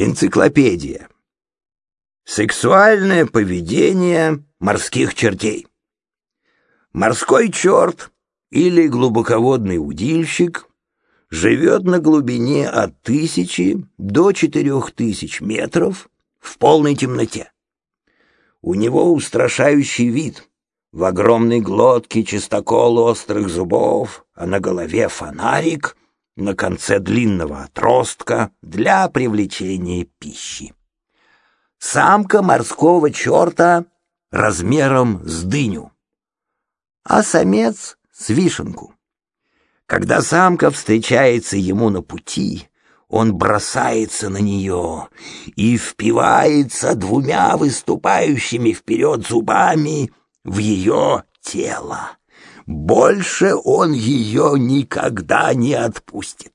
Энциклопедия. Сексуальное поведение морских чертей. Морской черт или глубоководный удильщик живет на глубине от тысячи до четырех тысяч метров в полной темноте. У него устрашающий вид. В огромной глотке чистокол острых зубов, а на голове фонарик — на конце длинного отростка для привлечения пищи. Самка морского черта размером с дыню, а самец с вишенку. Когда самка встречается ему на пути, он бросается на нее и впивается двумя выступающими вперед зубами в ее тело. Больше он ее никогда не отпустит.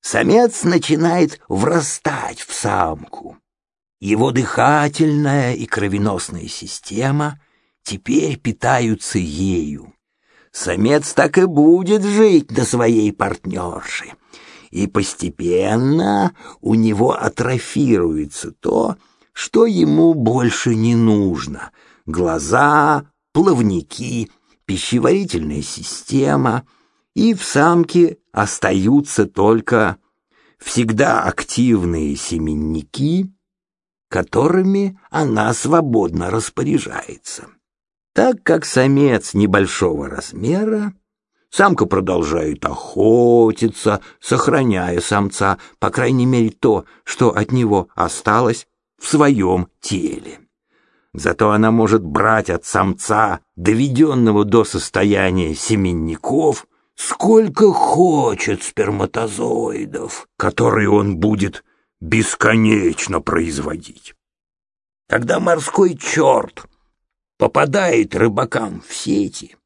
Самец начинает врастать в самку. Его дыхательная и кровеносная система теперь питаются ею. Самец так и будет жить до своей партнерши. И постепенно у него атрофируется то, что ему больше не нужно. Глаза, плавники — пищеварительная система, и в самке остаются только всегда активные семенники, которыми она свободно распоряжается. Так как самец небольшого размера, самка продолжает охотиться, сохраняя самца, по крайней мере то, что от него осталось в своем теле. Зато она может брать от самца, доведенного до состояния семенников, сколько хочет сперматозоидов, которые он будет бесконечно производить. Когда морской черт попадает рыбакам в сети,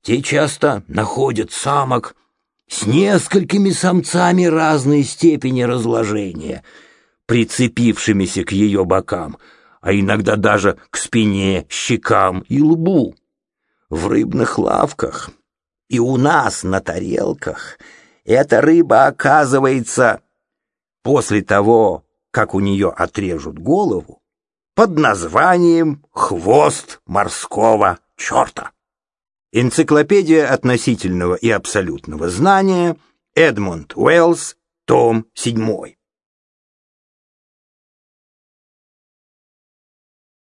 те часто находят самок с несколькими самцами разной степени разложения, прицепившимися к ее бокам — а иногда даже к спине, щекам и лбу. В рыбных лавках и у нас на тарелках эта рыба оказывается после того, как у нее отрежут голову, под названием «Хвост морского черта». Энциклопедия относительного и абсолютного знания, Эдмунд Уэллс, том 7.